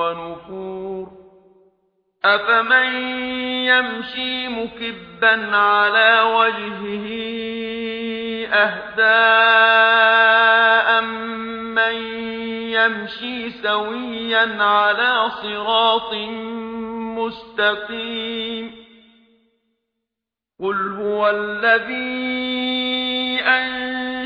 ونفور. أفمن يمشي مكبا على وجهه أهداء من يمشي سويا على صراط مستقيم. قل هو الذي أنشأ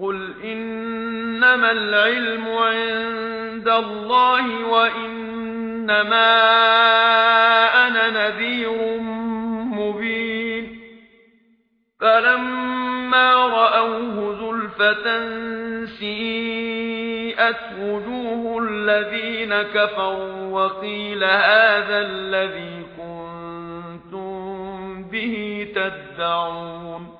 قل انما العلم عند الله وانما أنا نذير مبين فلما راوه زلفة سيئت وجوه الذين كفروا وقيل هذا الذي كنتم به تدعون